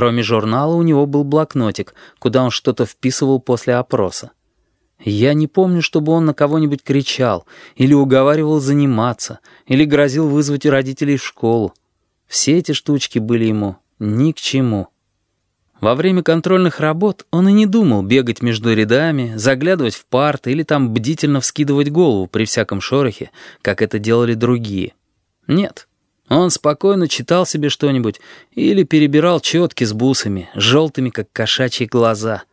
Кроме журнала у него был блокнотик, куда он что-то вписывал после опроса. Я не помню, чтобы он на кого-нибудь кричал, или уговаривал заниматься, или грозил вызвать родителей в школу. Все эти штучки были ему ни к чему. Во время контрольных работ он и не думал бегать между рядами, заглядывать в парты или там бдительно вскидывать голову при всяком шорохе, как это делали другие. Нет, он спокойно читал себе что-нибудь или перебирал четки с бусами, желтыми, как кошачьи глаза.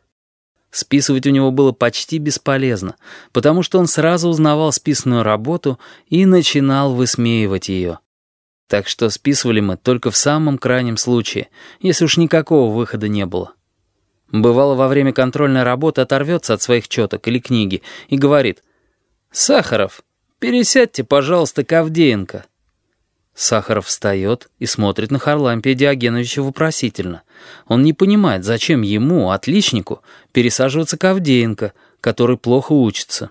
Списывать у него было почти бесполезно, потому что он сразу узнавал списанную работу и начинал высмеивать ее. Так что списывали мы только в самом крайнем случае, если уж никакого выхода не было. Бывало, во время контрольной работы оторвется от своих четок или книги и говорит «Сахаров, пересядьте, пожалуйста, к Авдеенко». Сахаров встает и смотрит на Харлампия Диогеновича вопросительно. Он не понимает, зачем ему, отличнику, пересаживаться к Авдеенко, который плохо учится.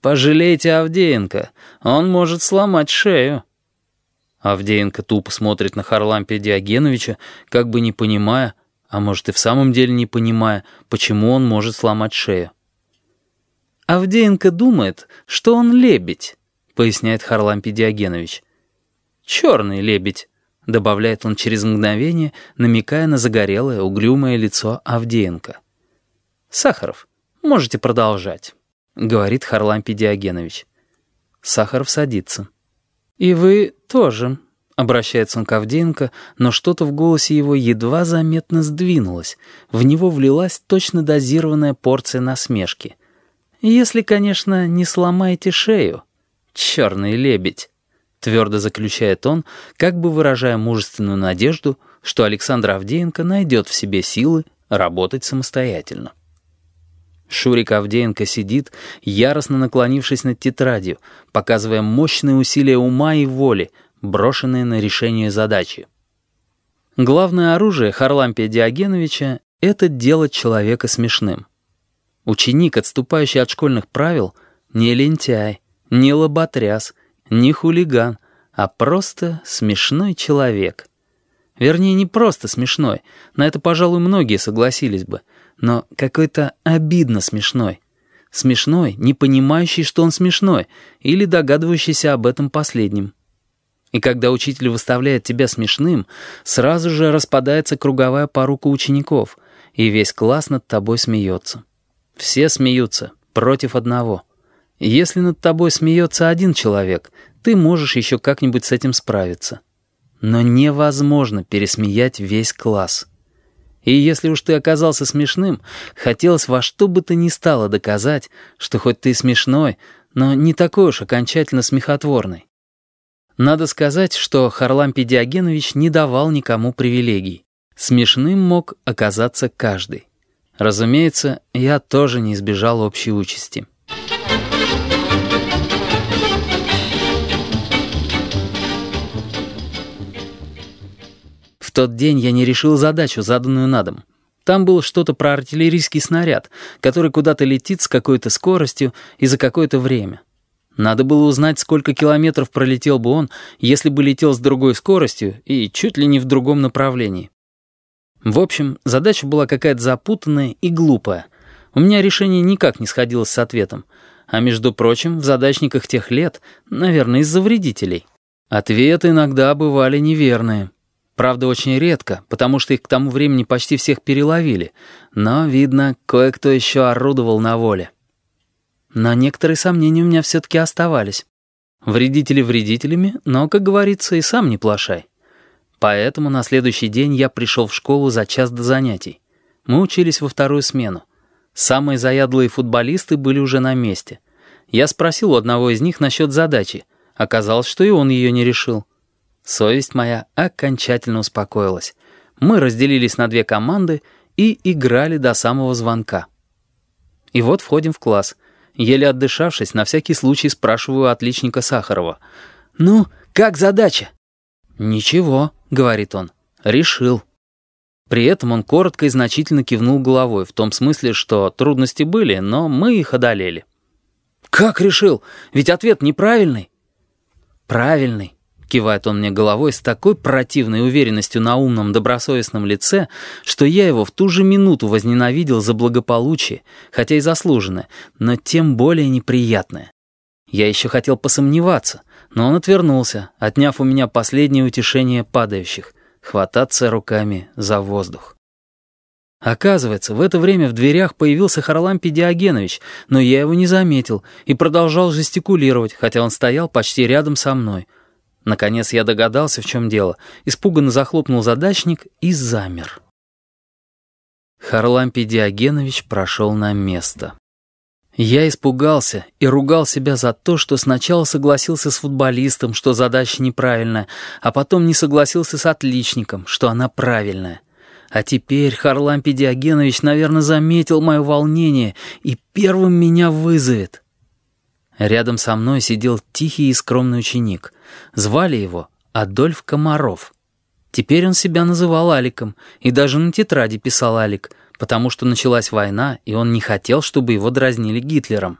«Пожалейте Авдеенко, он может сломать шею». Авдеенко тупо смотрит на Харлампия Диогеновича, как бы не понимая, а может и в самом деле не понимая, почему он может сломать шею. «Авдеенко думает, что он лебедь», — поясняет Харлампий Диогенович. «Черный лебедь», — добавляет он через мгновение, намекая на загорелое, угрюмое лицо Авдеенко. «Сахаров, можете продолжать», — говорит Харлампий Диогенович. Сахаров садится. «И вы тоже», — обращается он к Авдеенко, но что-то в голосе его едва заметно сдвинулось. В него влилась точно дозированная порция насмешки. «Если, конечно, не сломаете шею, черный лебедь», — твердо заключает он, как бы выражая мужественную надежду, что Александр Авдеенко найдет в себе силы работать самостоятельно. Шурик Авдеенко сидит, яростно наклонившись над тетрадью, показывая мощные усилия ума и воли, брошенные на решение задачи. Главное оружие Харлампия Диогеновича — это делать человека смешным. Ученик, отступающий от школьных правил, не лентяй, не лоботряс, не хулиган, а просто смешной человек. Вернее, не просто смешной, на это, пожалуй, многие согласились бы — но какой-то обидно смешной. Смешной, не понимающий, что он смешной, или догадывающийся об этом последнем. И когда учитель выставляет тебя смешным, сразу же распадается круговая порука учеников, и весь класс над тобой смеется. Все смеются против одного. Если над тобой смеется один человек, ты можешь еще как-нибудь с этим справиться. Но невозможно пересмеять весь класс. И если уж ты оказался смешным, хотелось во что бы то ни стало доказать, что хоть ты смешной, но не такой уж окончательно смехотворный. Надо сказать, что Харлампий Диогенович не давал никому привилегий. Смешным мог оказаться каждый. Разумеется, я тоже не избежал общей участи. Тот день я не решил задачу, заданную на дом. Там было что-то про артиллерийский снаряд, который куда-то летит с какой-то скоростью и за какое-то время. Надо было узнать, сколько километров пролетел бы он, если бы летел с другой скоростью и чуть ли не в другом направлении. В общем, задача была какая-то запутанная и глупая. У меня решение никак не сходилось с ответом. А между прочим, в задачниках тех лет, наверное, из-за вредителей. Ответы иногда бывали неверные. Правда, очень редко, потому что их к тому времени почти всех переловили. Но, видно, кое-кто еще орудовал на воле. Но некоторые сомнения у меня все-таки оставались. Вредители вредителями, но, как говорится, и сам не плашай. Поэтому на следующий день я пришел в школу за час до занятий. Мы учились во вторую смену. Самые заядлые футболисты были уже на месте. Я спросил у одного из них насчет задачи. Оказалось, что и он ее не решил. Совесть моя окончательно успокоилась. Мы разделились на две команды и играли до самого звонка. И вот входим в класс. Еле отдышавшись, на всякий случай спрашиваю отличника Сахарова. «Ну, как задача?» «Ничего», — говорит он. «Решил». При этом он коротко и значительно кивнул головой, в том смысле, что трудности были, но мы их одолели. «Как решил? Ведь ответ неправильный». «Правильный. Кивает он мне головой с такой противной уверенностью на умном, добросовестном лице, что я его в ту же минуту возненавидел за благополучие, хотя и заслуженное, но тем более неприятное. Я еще хотел посомневаться, но он отвернулся, отняв у меня последнее утешение падающих — хвататься руками за воздух. Оказывается, в это время в дверях появился Харлампий Диогенович, но я его не заметил и продолжал жестикулировать, хотя он стоял почти рядом со мной. Наконец я догадался, в чем дело, испуганно захлопнул задачник и замер. Харлампий Диогенович прошел на место. Я испугался и ругал себя за то, что сначала согласился с футболистом, что задача неправильная, а потом не согласился с отличником, что она правильная. А теперь Харлампий Диогенович, наверное, заметил мое волнение и первым меня вызовет. Рядом со мной сидел тихий и скромный ученик. Звали его Адольф Комаров. Теперь он себя называл Аликом и даже на тетради писал Алик, потому что началась война, и он не хотел, чтобы его дразнили Гитлером.